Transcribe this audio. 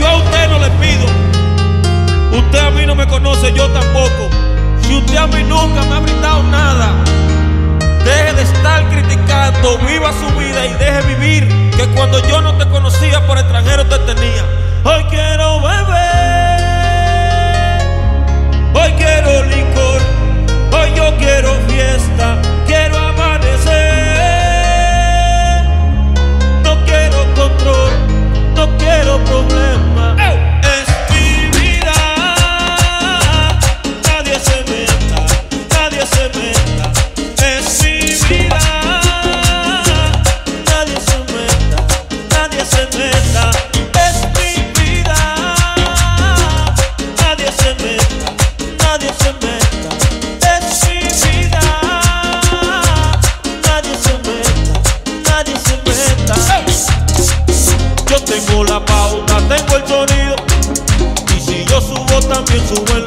yo a usted no le pido, usted a mí no me conoce, yo tampoco. Si usted a mí nunca me ha brindado nada, deje de estar criticando, viva su vida y deje vivir, que cuando yo no te conocía por extranjero te tenía. Hoy quiero beber. love so for